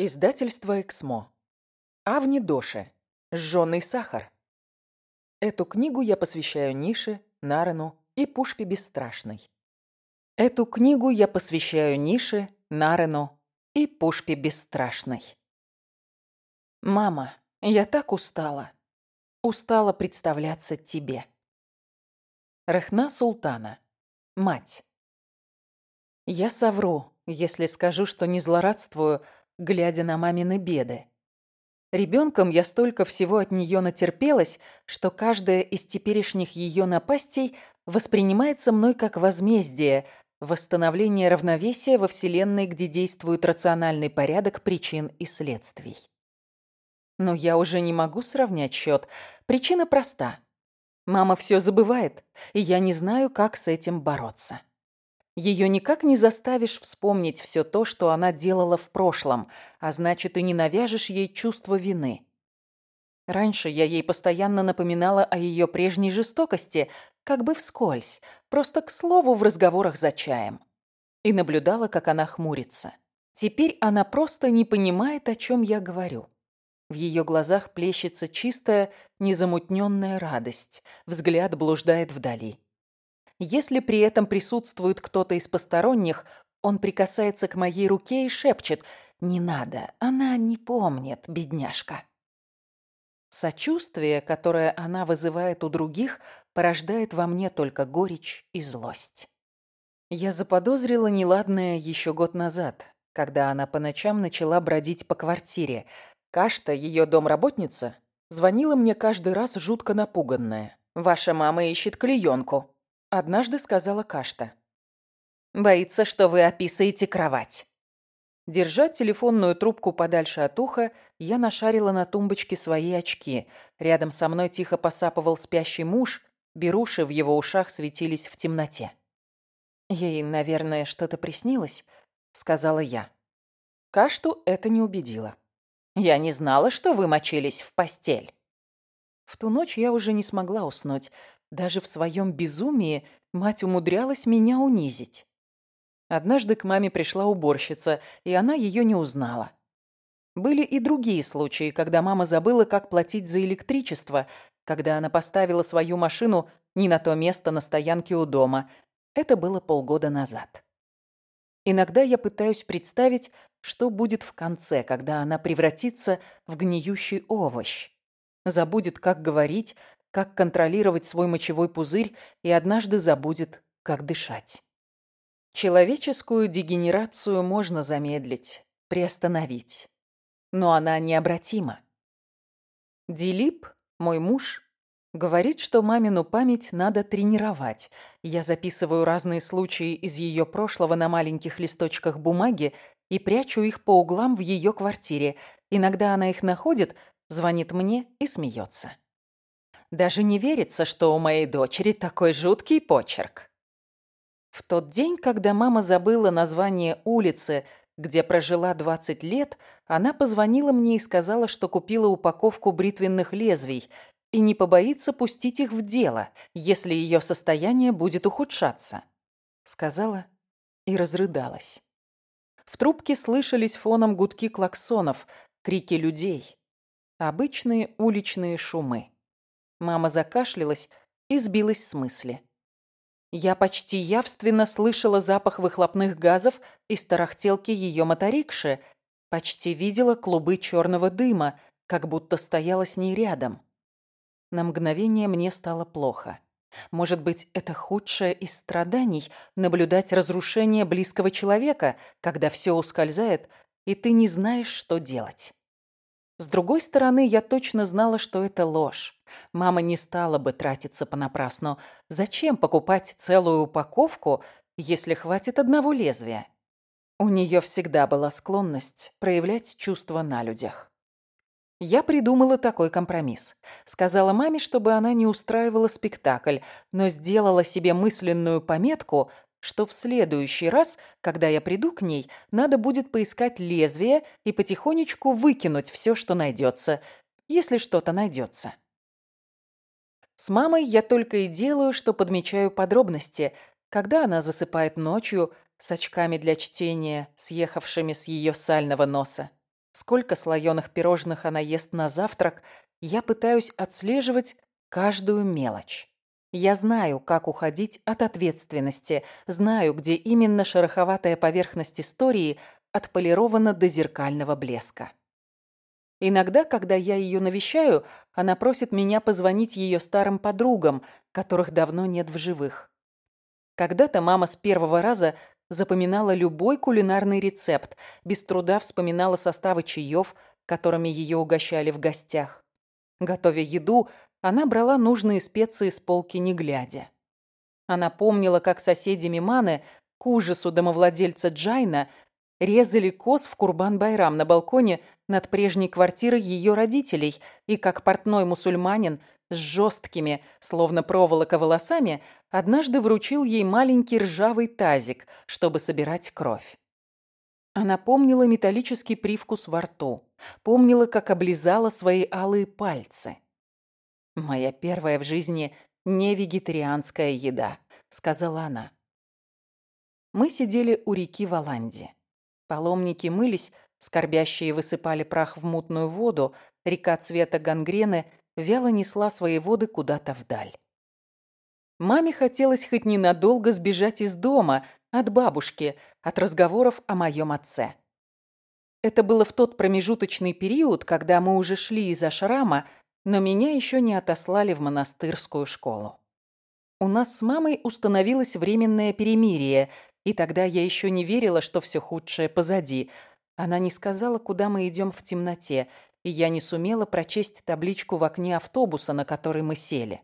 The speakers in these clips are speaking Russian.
Издательство «Эксмо». Авни Доше. «Жжёный сахар». Эту книгу я посвящаю Нише, Нарену и Пушпе Бесстрашной. Эту книгу я посвящаю Нише, Нарену и Пушпе Бесстрашной. Мама, я так устала. Устала представляться тебе. Рахна Султана. Мать. Я совру, если скажу, что не злорадствую, глядя на мамины беды. Ребенком я столько всего от нее натерпелась, что каждая из теперешних ее напастей воспринимается мной как возмездие, восстановление равновесия во Вселенной, где действует рациональный порядок причин и следствий. Но я уже не могу сравнять счет. Причина проста. Мама все забывает, и я не знаю, как с этим бороться. Ее никак не заставишь вспомнить все то, что она делала в прошлом, а значит, и не навяжешь ей чувство вины. Раньше я ей постоянно напоминала о ее прежней жестокости, как бы вскользь, просто к слову в разговорах за чаем. И наблюдала, как она хмурится. Теперь она просто не понимает, о чем я говорю. В ее глазах плещется чистая, незамутненная радость, взгляд блуждает вдали. Если при этом присутствует кто-то из посторонних, он прикасается к моей руке и шепчет «Не надо, она не помнит, бедняжка». Сочувствие, которое она вызывает у других, порождает во мне только горечь и злость. Я заподозрила неладное еще год назад, когда она по ночам начала бродить по квартире. Кашта, ее домработница, звонила мне каждый раз жутко напуганная. «Ваша мама ищет клеенку». Однажды сказала Кашта. «Боится, что вы описаете кровать». Держа телефонную трубку подальше от уха, я нашарила на тумбочке свои очки. Рядом со мной тихо посапывал спящий муж, беруши в его ушах светились в темноте. «Ей, наверное, что-то приснилось», — сказала я. Кашту это не убедило. «Я не знала, что вы мочились в постель». В ту ночь я уже не смогла уснуть. Даже в своем безумии мать умудрялась меня унизить. Однажды к маме пришла уборщица, и она ее не узнала. Были и другие случаи, когда мама забыла, как платить за электричество, когда она поставила свою машину не на то место на стоянке у дома. Это было полгода назад. Иногда я пытаюсь представить, что будет в конце, когда она превратится в гниющий овощ. Забудет, как говорить, как контролировать свой мочевой пузырь и однажды забудет, как дышать. Человеческую дегенерацию можно замедлить, приостановить. Но она необратима. Дилип, мой муж, говорит, что мамину память надо тренировать. Я записываю разные случаи из ее прошлого на маленьких листочках бумаги и прячу их по углам в ее квартире. Иногда она их находит, звонит мне и смеется. Даже не верится, что у моей дочери такой жуткий почерк. В тот день, когда мама забыла название улицы, где прожила 20 лет, она позвонила мне и сказала, что купила упаковку бритвенных лезвий и не побоится пустить их в дело, если ее состояние будет ухудшаться. Сказала и разрыдалась. В трубке слышались фоном гудки клаксонов, крики людей. Обычные уличные шумы. Мама закашлялась и сбилась с мысли. Я почти явственно слышала запах выхлопных газов из тарахтелки ее моторикши, почти видела клубы черного дыма, как будто стояла с ней рядом. На мгновение мне стало плохо. Может быть, это худшее из страданий — наблюдать разрушение близкого человека, когда все ускользает, и ты не знаешь, что делать. С другой стороны, я точно знала, что это ложь. Мама не стала бы тратиться понапрасну. Зачем покупать целую упаковку, если хватит одного лезвия? У нее всегда была склонность проявлять чувства на людях. Я придумала такой компромисс. Сказала маме, чтобы она не устраивала спектакль, но сделала себе мысленную пометку, что в следующий раз, когда я приду к ней, надо будет поискать лезвие и потихонечку выкинуть все, что найдется, если что-то найдется. С мамой я только и делаю, что подмечаю подробности, когда она засыпает ночью с очками для чтения, съехавшими с ее сального носа. сколько слоеных пирожных она ест на завтрак, я пытаюсь отслеживать каждую мелочь. Я знаю, как уходить от ответственности, знаю, где именно шероховатая поверхность истории отполирована до зеркального блеска. Иногда, когда я ее навещаю, она просит меня позвонить ее старым подругам, которых давно нет в живых. Когда-то мама с первого раза запоминала любой кулинарный рецепт, без труда вспоминала составы чаев, которыми ее угощали в гостях. Готовя еду, она брала нужные специи с полки не глядя. Она помнила, как соседи Миманы, к ужасу домовладельца Джайна, резали коз в Курбан-Байрам на балконе над прежней квартирой ее родителей, и как портной мусульманин с жесткими, словно проволока волосами, однажды вручил ей маленький ржавый тазик, чтобы собирать кровь. Она помнила металлический привкус во рту, помнила, как облизала свои алые пальцы. «Моя первая в жизни не вегетарианская еда», — сказала она. Мы сидели у реки Валанди. Паломники мылись, скорбящие высыпали прах в мутную воду, река цвета гангрены вяло несла свои воды куда-то вдаль. Маме хотелось хоть ненадолго сбежать из дома, от бабушки, от разговоров о моем отце. Это было в тот промежуточный период, когда мы уже шли из ашрама, но меня еще не отослали в монастырскую школу. У нас с мамой установилось временное перемирие, и тогда я еще не верила, что все худшее позади. Она не сказала, куда мы идем в темноте, и я не сумела прочесть табличку в окне автобуса, на который мы сели.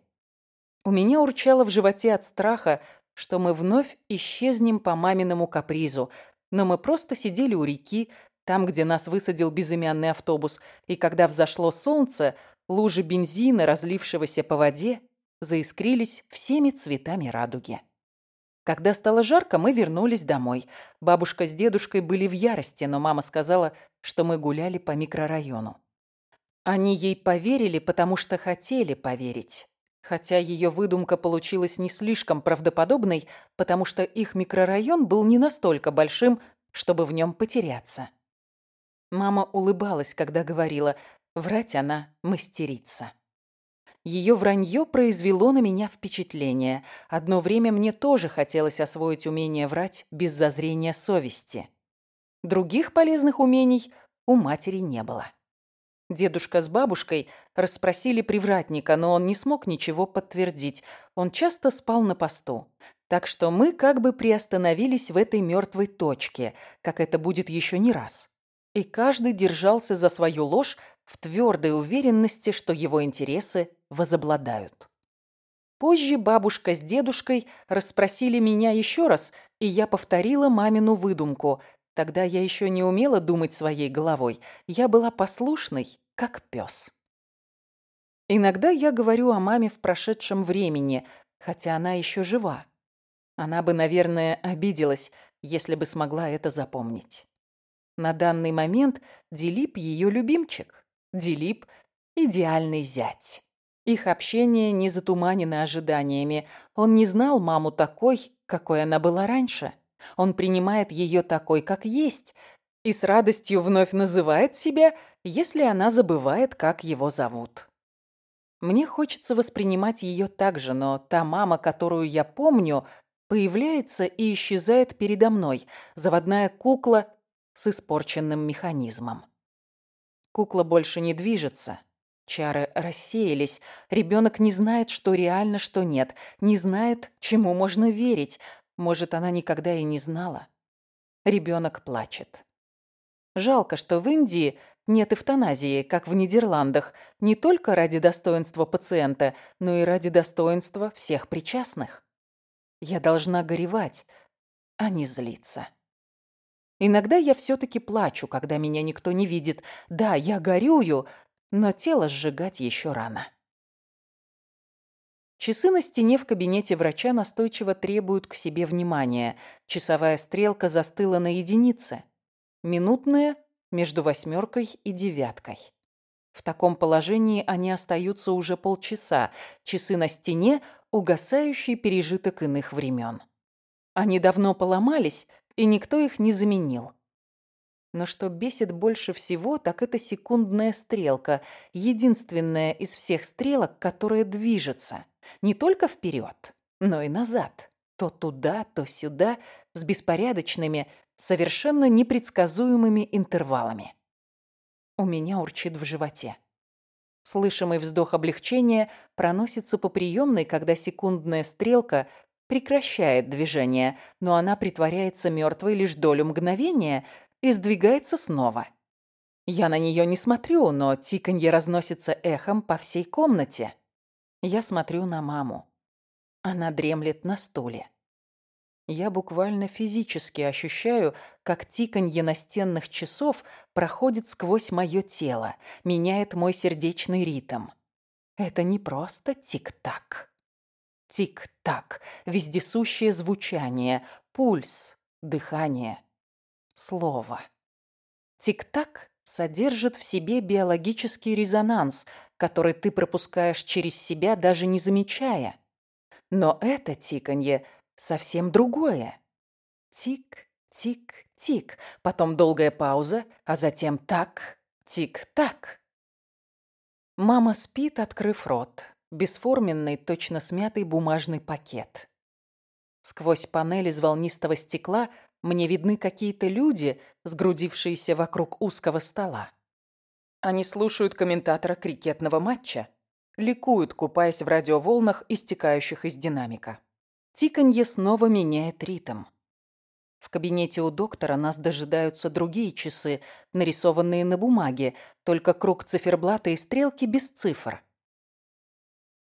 У меня урчало в животе от страха, что мы вновь исчезнем по маминому капризу, но мы просто сидели у реки, там, где нас высадил безымянный автобус, и когда взошло солнце, Лужи бензина, разлившегося по воде, заискрились всеми цветами радуги. Когда стало жарко, мы вернулись домой. Бабушка с дедушкой были в ярости, но мама сказала, что мы гуляли по микрорайону. Они ей поверили, потому что хотели поверить. Хотя ее выдумка получилась не слишком правдоподобной, потому что их микрорайон был не настолько большим, чтобы в нем потеряться. Мама улыбалась, когда говорила, Врать она мастерица. Ее вранье произвело на меня впечатление. Одно время мне тоже хотелось освоить умение врать без зазрения совести. Других полезных умений у матери не было. Дедушка с бабушкой расспросили привратника, но он не смог ничего подтвердить. Он часто спал на посту. Так что мы как бы приостановились в этой мертвой точке, как это будет еще не раз. И каждый держался за свою ложь, в твердой уверенности, что его интересы возобладают. Позже бабушка с дедушкой расспросили меня еще раз, и я повторила мамину выдумку. Тогда я еще не умела думать своей головой. Я была послушной, как пес. Иногда я говорю о маме в прошедшем времени, хотя она еще жива. Она бы, наверное, обиделась, если бы смогла это запомнить. На данный момент Дилип ее любимчик. Дилип – идеальный зять. Их общение не затуманено ожиданиями. Он не знал маму такой, какой она была раньше. Он принимает ее такой, как есть, и с радостью вновь называет себя, если она забывает, как его зовут. Мне хочется воспринимать ее так же, но та мама, которую я помню, появляется и исчезает передо мной, заводная кукла с испорченным механизмом. Кукла больше не движется. Чары рассеялись. Ребенок не знает, что реально, что нет. Не знает, чему можно верить. Может, она никогда и не знала. Ребенок плачет. Жалко, что в Индии нет эвтаназии, как в Нидерландах, не только ради достоинства пациента, но и ради достоинства всех причастных. Я должна горевать, а не злиться. Иногда я все-таки плачу, когда меня никто не видит. Да, я горюю, но тело сжигать еще рано. Часы на стене в кабинете врача настойчиво требуют к себе внимания. Часовая стрелка застыла на единице. Минутная между восьмеркой и девяткой. В таком положении они остаются уже полчаса. Часы на стене – угасающий пережиток иных времен. Они давно поломались, и никто их не заменил. Но что бесит больше всего, так это секундная стрелка, единственная из всех стрелок, которая движется. Не только вперед, но и назад. То туда, то сюда, с беспорядочными, совершенно непредсказуемыми интервалами. У меня урчит в животе. Слышимый вздох облегчения проносится по приемной, когда секундная стрелка прекращает движение, но она притворяется мертвой лишь долю мгновения – и сдвигается снова. Я на нее не смотрю, но тиканье разносится эхом по всей комнате. Я смотрю на маму. Она дремлет на стуле. Я буквально физически ощущаю, как тиканье настенных часов проходит сквозь мое тело, меняет мой сердечный ритм. Это не просто тик-так. Тик-так, вездесущее звучание, пульс, дыхание слово. Тик-так содержит в себе биологический резонанс, который ты пропускаешь через себя, даже не замечая. Но это тиканье совсем другое. Тик, тик, тик, потом долгая пауза, а затем так, тик-так. Мама спит, открыв рот. Бесформенный, точно смятый бумажный пакет. Сквозь панель из волнистого стекла мне видны какие-то люди, сгрудившиеся вокруг узкого стола. Они слушают комментатора крикетного матча, ликуют, купаясь в радиоволнах, истекающих из динамика. Тиканье снова меняет ритм. В кабинете у доктора нас дожидаются другие часы, нарисованные на бумаге, только круг циферблата и стрелки без цифр.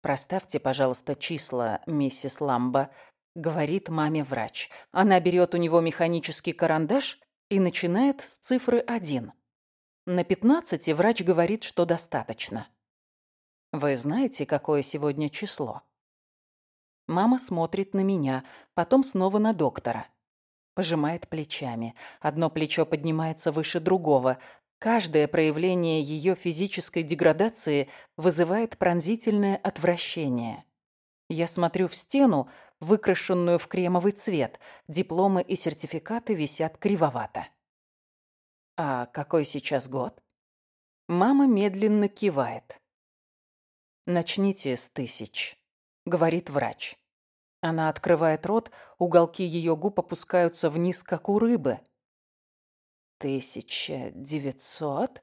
«Проставьте, пожалуйста, числа, миссис Ламба», говорит маме врач. Она берет у него механический карандаш и начинает с цифры 1. На 15 врач говорит, что достаточно. Вы знаете, какое сегодня число? Мама смотрит на меня, потом снова на доктора. Пожимает плечами. Одно плечо поднимается выше другого. Каждое проявление ее физической деградации вызывает пронзительное отвращение. Я смотрю в стену, выкрашенную в кремовый цвет. Дипломы и сертификаты висят кривовато. «А какой сейчас год?» Мама медленно кивает. «Начните с тысяч», — говорит врач. Она открывает рот, уголки ее губ опускаются вниз, как у рыбы. «Тысяча девятьсот?»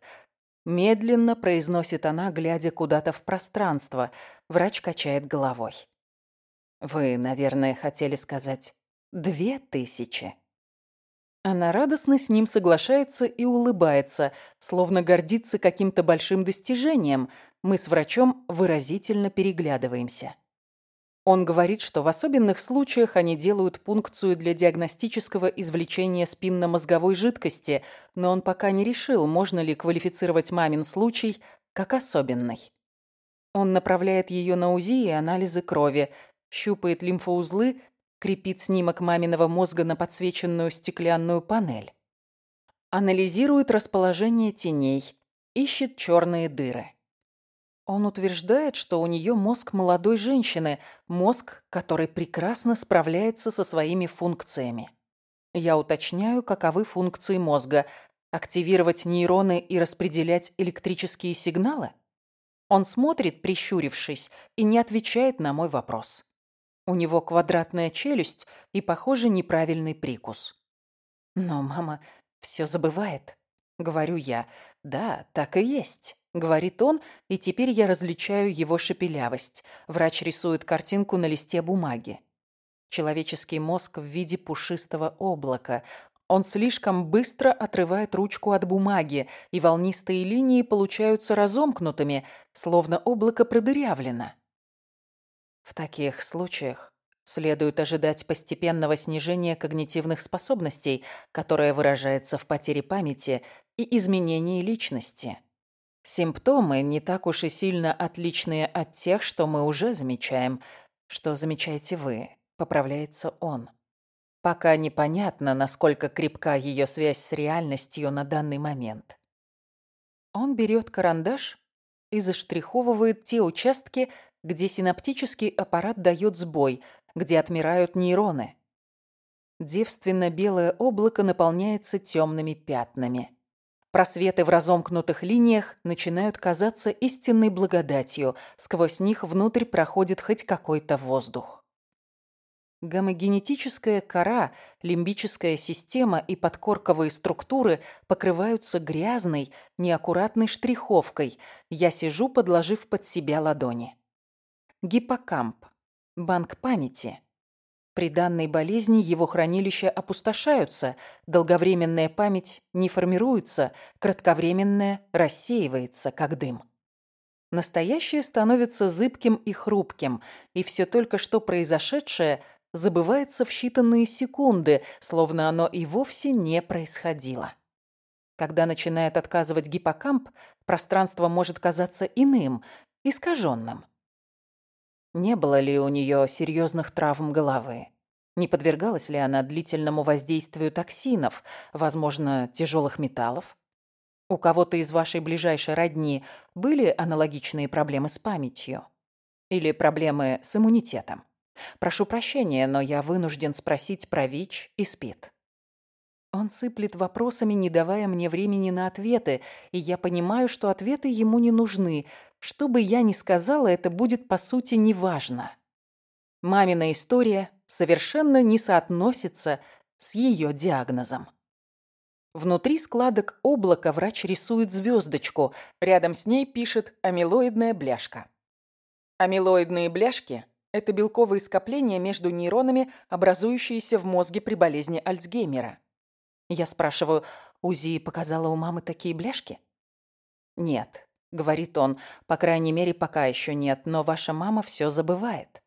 Медленно произносит она, глядя куда-то в пространство. Врач качает головой. Вы, наверное, хотели сказать «две тысячи». Она радостно с ним соглашается и улыбается, словно гордится каким-то большим достижением. Мы с врачом выразительно переглядываемся. Он говорит, что в особенных случаях они делают пункцию для диагностического извлечения спинномозговой жидкости, но он пока не решил, можно ли квалифицировать мамин случай как особенный. Он направляет ее на УЗИ и анализы крови – щупает лимфоузлы, крепит снимок маминого мозга на подсвеченную стеклянную панель. Анализирует расположение теней, ищет черные дыры. Он утверждает, что у нее мозг молодой женщины, мозг, который прекрасно справляется со своими функциями. Я уточняю, каковы функции мозга – активировать нейроны и распределять электрические сигналы? Он смотрит, прищурившись, и не отвечает на мой вопрос. У него квадратная челюсть и, похоже, неправильный прикус. Но мама все забывает, говорю я. Да, так и есть. Говорит он, и теперь я различаю его шепелявость. Врач рисует картинку на листе бумаги. Человеческий мозг в виде пушистого облака. Он слишком быстро отрывает ручку от бумаги, и волнистые линии получаются разомкнутыми, словно облако продырявлено. В таких случаях следует ожидать постепенного снижения когнитивных способностей, которое выражается в потере памяти и изменении личности. Симптомы не так уж и сильно отличные от тех, что мы уже замечаем, что замечаете вы, поправляется он. Пока непонятно, насколько крепка ее связь с реальностью на данный момент. Он берет карандаш и заштриховывает те участки, где синаптический аппарат дает сбой, где отмирают нейроны. Девственно-белое облако наполняется темными пятнами. Просветы в разомкнутых линиях начинают казаться истинной благодатью, сквозь них внутрь проходит хоть какой-то воздух. Гомогенетическая кора, лимбическая система и подкорковые структуры покрываются грязной, неаккуратной штриховкой. Я сижу, подложив под себя ладони. Гиппокамп. Банк памяти. При данной болезни его хранилища опустошаются, долговременная память не формируется, кратковременная рассеивается, как дым. Настоящее становится зыбким и хрупким, и все только что произошедшее забывается в считанные секунды, словно оно и вовсе не происходило. Когда начинает отказывать гиппокамп, пространство может казаться иным, искаженным. Не было ли у нее серьезных травм головы? Не подвергалась ли она длительному воздействию токсинов, возможно, тяжелых металлов? У кого-то из вашей ближайшей родни были аналогичные проблемы с памятью? Или проблемы с иммунитетом? Прошу прощения, но я вынужден спросить про ВИЧ и СПИД. Он сыплет вопросами, не давая мне времени на ответы, и я понимаю, что ответы ему не нужны. Что бы я ни сказала, это будет по сути неважно. Мамина история совершенно не соотносится с ее диагнозом. Внутри складок облака врач рисует звездочку, рядом с ней пишет амилоидная бляшка. Амилоидные бляшки – это белковые скопления между нейронами, образующиеся в мозге при болезни Альцгеймера. Я спрашиваю, УЗИ показала у мамы такие бляшки? Нет, говорит он, по крайней мере, пока еще нет, но ваша мама все забывает.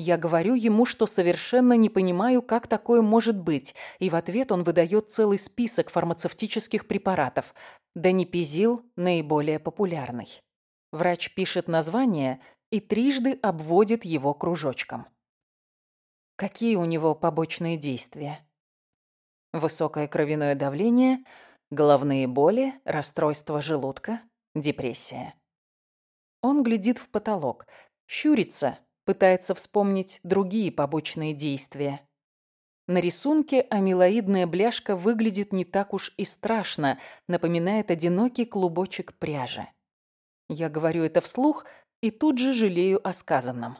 Я говорю ему, что совершенно не понимаю, как такое может быть, и в ответ он выдает целый список фармацевтических препаратов. Данипизил – наиболее популярный. Врач пишет название и трижды обводит его кружочком. Какие у него побочные действия? Высокое кровяное давление, головные боли, расстройство желудка, депрессия. Он глядит в потолок, щурится, пытается вспомнить другие побочные действия. На рисунке амилоидная бляшка выглядит не так уж и страшно, напоминает одинокий клубочек пряжи. Я говорю это вслух и тут же жалею о сказанном.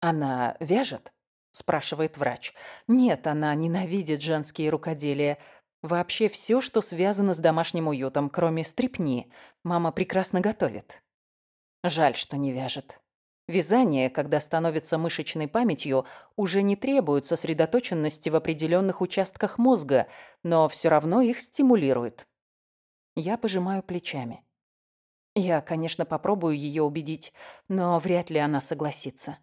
Она вяжет? – спрашивает врач. «Нет, она ненавидит женские рукоделия. Вообще все, что связано с домашним уютом, кроме стрипни. Мама прекрасно готовит. Жаль, что не вяжет. Вязание, когда становится мышечной памятью, уже не требует сосредоточенности в определенных участках мозга, но все равно их стимулирует. Я пожимаю плечами. Я, конечно, попробую ее убедить, но вряд ли она согласится.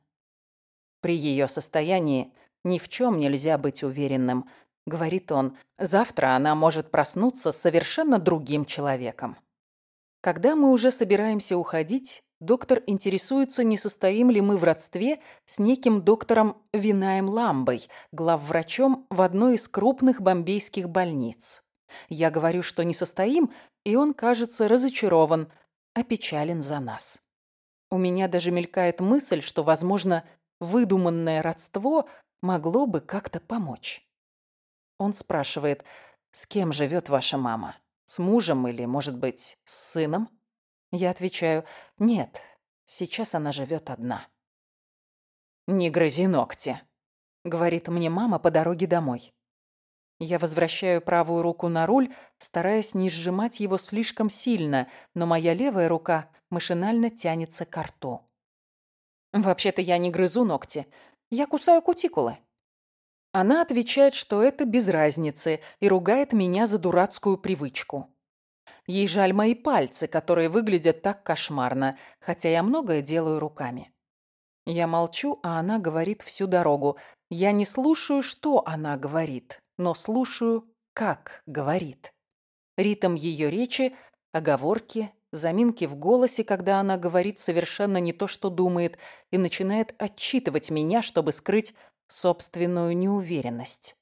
При ее состоянии ни в чем нельзя быть уверенным, говорит он. Завтра она может проснуться совершенно другим человеком. Когда мы уже собираемся уходить, доктор интересуется, не состоим ли мы в родстве с неким доктором Винаем Ламбой, главврачом в одной из крупных бомбейских больниц. Я говорю, что не состоим, и он, кажется, разочарован, опечален за нас. У меня даже мелькает мысль, что, возможно, выдуманное родство могло бы как-то помочь. Он спрашивает, с кем живет ваша мама? С мужем или, может быть, с сыном? Я отвечаю, нет, сейчас она живет одна. «Не грызи ногти», — говорит мне мама по дороге домой. Я возвращаю правую руку на руль, стараясь не сжимать его слишком сильно, но моя левая рука машинально тянется к рту. Вообще-то я не грызу ногти. Я кусаю кутикулы. Она отвечает, что это без разницы, и ругает меня за дурацкую привычку. Ей жаль мои пальцы, которые выглядят так кошмарно, хотя я многое делаю руками. Я молчу, а она говорит всю дорогу. Я не слушаю, что она говорит, но слушаю, как говорит. Ритм ее речи, оговорки, заминки в голосе, когда она говорит совершенно не то, что думает, и начинает отчитывать меня, чтобы скрыть собственную неуверенность.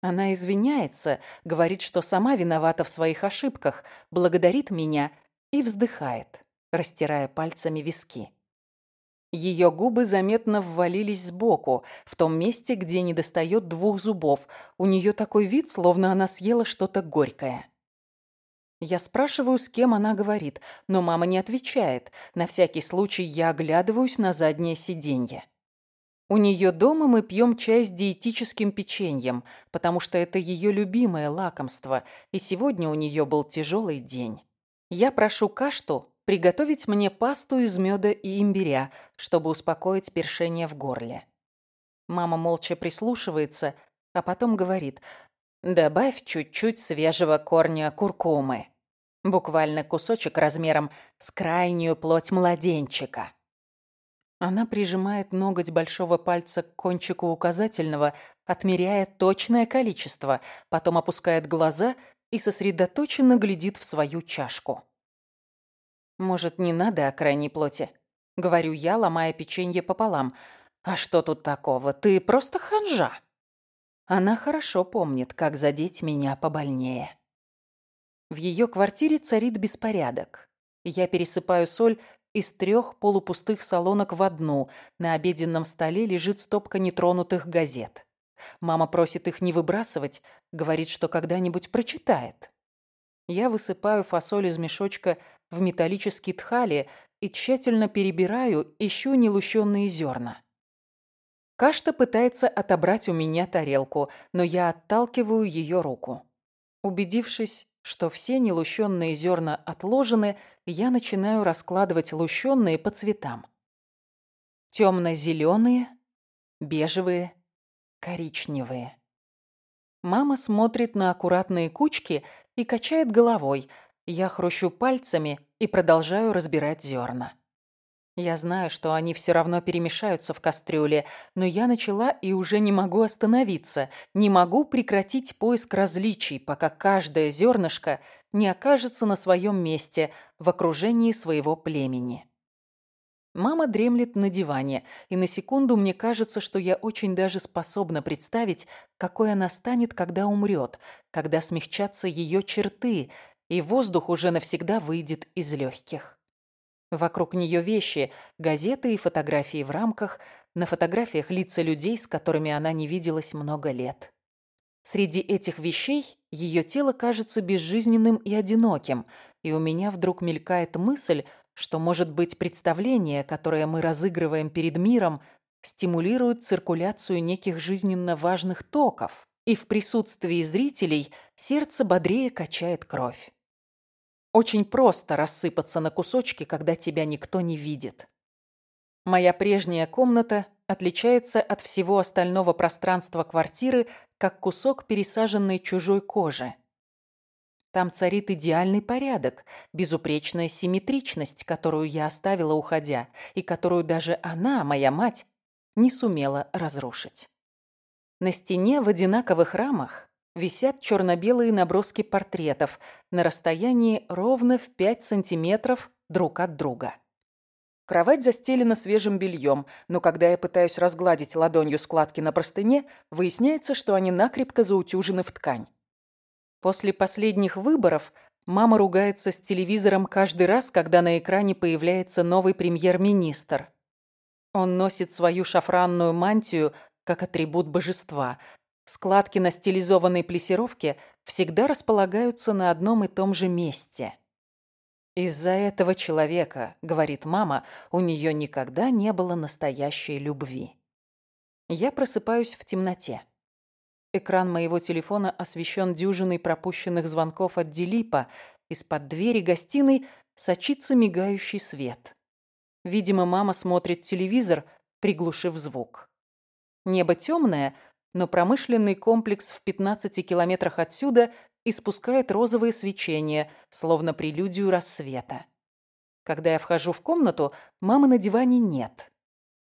Она извиняется, говорит, что сама виновата в своих ошибках, благодарит меня и вздыхает, растирая пальцами виски. Ее губы заметно ввалились сбоку, в том месте, где недостает двух зубов. У нее такой вид, словно она съела что-то горькое. Я спрашиваю, с кем она говорит, но мама не отвечает. На всякий случай я оглядываюсь на заднее сиденье. У нее дома мы пьем чай с диетическим печеньем, потому что это ее любимое лакомство, и сегодня у нее был тяжелый день. Я прошу Кашту приготовить мне пасту из меда и имбиря, чтобы успокоить першение в горле. Мама молча прислушивается, а потом говорит «Добавь чуть-чуть свежего корня куркумы». Буквально кусочек размером с крайнюю плоть младенчика. Она прижимает ноготь большого пальца к кончику указательного, отмеряя точное количество, потом опускает глаза и сосредоточенно глядит в свою чашку. «Может, не надо о крайней плоти?» — говорю я, ломая печенье пополам. «А что тут такого? Ты просто ханжа!» Она хорошо помнит, как задеть меня побольнее. В ее квартире царит беспорядок. Я пересыпаю соль из трех полупустых салонок в одну. На обеденном столе лежит стопка нетронутых газет. Мама просит их не выбрасывать, говорит, что когда-нибудь прочитает. Я высыпаю фасоль из мешочка в металлический тхали и тщательно перебираю, ищу нелущенные зерна. Кашта пытается отобрать у меня тарелку, но я отталкиваю ее руку. Убедившись, что все нелущенные зерна отложены, я начинаю раскладывать лущенные по цветам. Темно-зеленые, бежевые, коричневые. Мама смотрит на аккуратные кучки и качает головой. Я хрущу пальцами и продолжаю разбирать зерна. Я знаю, что они все равно перемешаются в кастрюле, но я начала и уже не могу остановиться, не могу прекратить поиск различий, пока каждое зернышко не окажется на своем месте в окружении своего племени. Мама дремлет на диване, и на секунду мне кажется, что я очень даже способна представить, какой она станет, когда умрет, когда смягчатся ее черты, и воздух уже навсегда выйдет из легких. Вокруг нее вещи, газеты и фотографии в рамках, на фотографиях лица людей, с которыми она не виделась много лет. Среди этих вещей ее тело кажется безжизненным и одиноким, и у меня вдруг мелькает мысль, что, может быть, представление, которое мы разыгрываем перед миром, стимулирует циркуляцию неких жизненно важных токов, и в присутствии зрителей сердце бодрее качает кровь. Очень просто рассыпаться на кусочки, когда тебя никто не видит. Моя прежняя комната отличается от всего остального пространства квартиры, как кусок пересаженной чужой кожи. Там царит идеальный порядок, безупречная симметричность, которую я оставила уходя, и которую даже она, моя мать, не сумела разрушить. На стене в одинаковых рамах висят черно-белые наброски портретов на расстоянии ровно в 5 сантиметров друг от друга. Кровать застелена свежим бельем, но когда я пытаюсь разгладить ладонью складки на простыне, выясняется, что они накрепко заутюжены в ткань. После последних выборов мама ругается с телевизором каждый раз, когда на экране появляется новый премьер-министр. Он носит свою шафранную мантию как атрибут божества, Складки на стилизованной плесировке всегда располагаются на одном и том же месте. «Из-за этого человека, — говорит мама, — у нее никогда не было настоящей любви». Я просыпаюсь в темноте. Экран моего телефона освещен дюжиной пропущенных звонков от Дилипа. Из-под двери гостиной сочится мигающий свет. Видимо, мама смотрит телевизор, приглушив звук. Небо темное, но промышленный комплекс в 15 километрах отсюда испускает розовое свечение, словно прелюдию рассвета. Когда я вхожу в комнату, мамы на диване нет.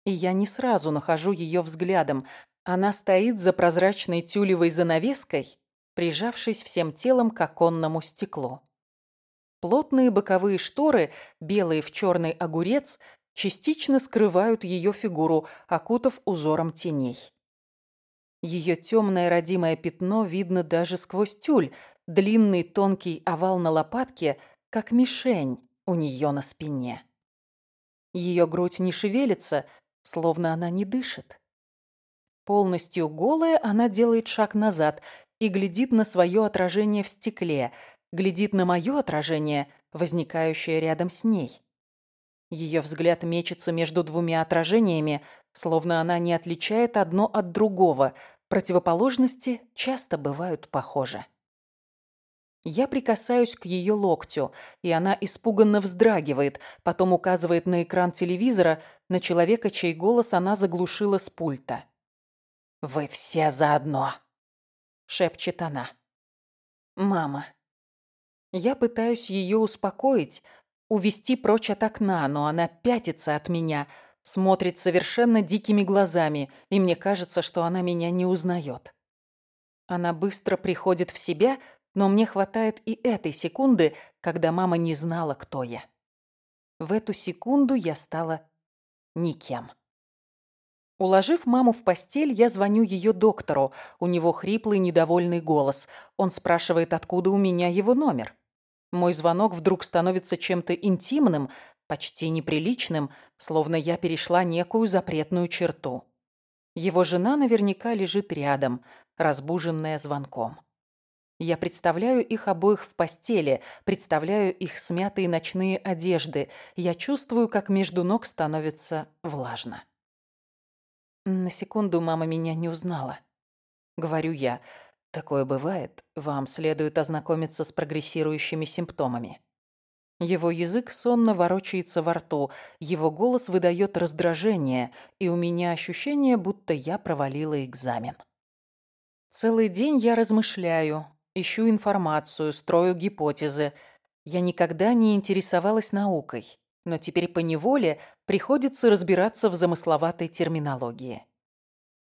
И я не сразу нахожу ее взглядом. Она стоит за прозрачной тюлевой занавеской, прижавшись всем телом к оконному стеклу. Плотные боковые шторы, белые в черный огурец, частично скрывают ее фигуру, окутав узором теней. Ее темное родимое пятно видно даже сквозь тюль, длинный тонкий овал на лопатке, как мишень у нее на спине. Ее грудь не шевелится, словно она не дышит. Полностью голая, она делает шаг назад и глядит на свое отражение в стекле. глядит на мое отражение, возникающее рядом с ней. Ее взгляд мечется между двумя отражениями, словно она не отличает одно от другого. Противоположности часто бывают похожи. Я прикасаюсь к ее локтю, и она испуганно вздрагивает, потом указывает на экран телевизора на человека, чей голос она заглушила с пульта. «Вы все заодно!» — шепчет она. «Мама». Я пытаюсь ее успокоить, увести прочь от окна, но она пятится от меня, смотрит совершенно дикими глазами, и мне кажется, что она меня не узнает. Она быстро приходит в себя, но мне хватает и этой секунды, когда мама не знала, кто я. В эту секунду я стала никем. Уложив маму в постель, я звоню ее доктору. У него хриплый, недовольный голос. Он спрашивает, откуда у меня его номер. Мой звонок вдруг становится чем-то интимным, почти неприличным, словно я перешла некую запретную черту. Его жена наверняка лежит рядом, разбуженная звонком. Я представляю их обоих в постели, представляю их смятые ночные одежды. Я чувствую, как между ног становится влажно. На секунду мама меня не узнала. Говорю я. Такое бывает. Вам следует ознакомиться с прогрессирующими симптомами. Его язык сонно ворочается во рту, его голос выдает раздражение, и у меня ощущение, будто я провалила экзамен. Целый день я размышляю, ищу информацию, строю гипотезы. Я никогда не интересовалась наукой но теперь по неволе приходится разбираться в замысловатой терминологии.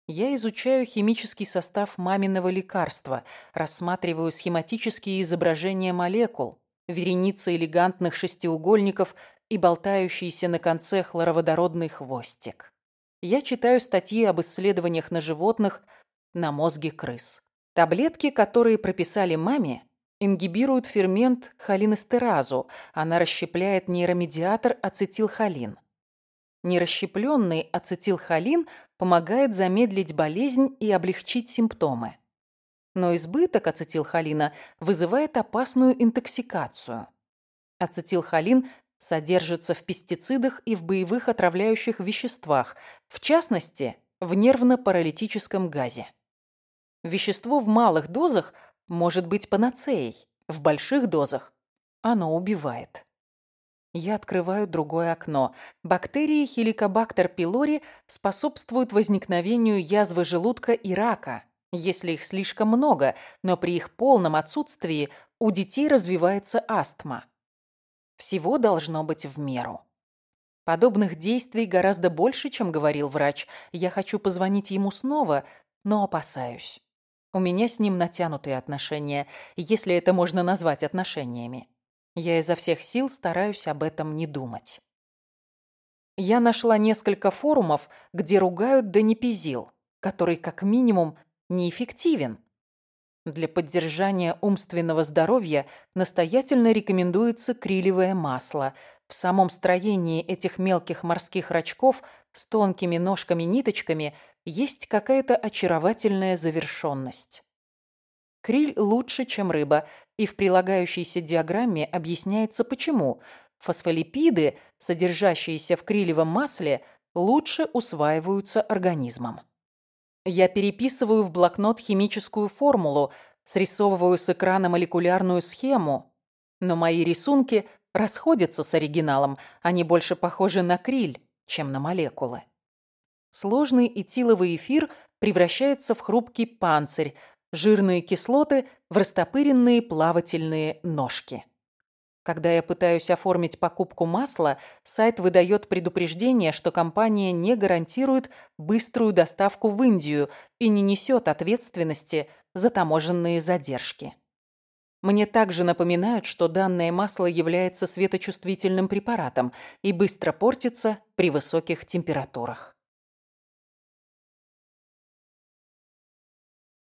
Я изучаю химический состав маминого лекарства, рассматриваю схематические изображения молекул, вереницы элегантных шестиугольников и болтающийся на конце хлороводородный хвостик. Я читаю статьи об исследованиях на животных, на мозге крыс. Таблетки, которые прописали маме, ингибирует фермент холинестеразу. Она расщепляет нейромедиатор ацетилхолин. Нерасщепленный ацетилхолин помогает замедлить болезнь и облегчить симптомы. Но избыток ацетилхолина вызывает опасную интоксикацию. Ацетилхолин содержится в пестицидах и в боевых отравляющих веществах, в частности, в нервно-паралитическом газе. Вещество в малых дозах – может быть панацеей. В больших дозах оно убивает. Я открываю другое окно. Бактерии Helicobacter pylori способствуют возникновению язвы желудка и рака, если их слишком много, но при их полном отсутствии у детей развивается астма. Всего должно быть в меру. Подобных действий гораздо больше, чем говорил врач. Я хочу позвонить ему снова, но опасаюсь. У меня с ним натянутые отношения, если это можно назвать отношениями. Я изо всех сил стараюсь об этом не думать. Я нашла несколько форумов, где ругают Данипизил, который как минимум неэффективен. Для поддержания умственного здоровья настоятельно рекомендуется крилевое масло. В самом строении этих мелких морских рачков с тонкими ножками-ниточками есть какая-то очаровательная завершенность. Криль лучше, чем рыба, и в прилагающейся диаграмме объясняется почему. Фосфолипиды, содержащиеся в крилевом масле, лучше усваиваются организмом. Я переписываю в блокнот химическую формулу, срисовываю с экрана молекулярную схему, но мои рисунки расходятся с оригиналом, они больше похожи на криль, чем на молекулы. Сложный этиловый эфир превращается в хрупкий панцирь, жирные кислоты в растопыренные плавательные ножки. Когда я пытаюсь оформить покупку масла, сайт выдает предупреждение, что компания не гарантирует быструю доставку в Индию и не несет ответственности за таможенные задержки. Мне также напоминают, что данное масло является светочувствительным препаратом и быстро портится при высоких температурах.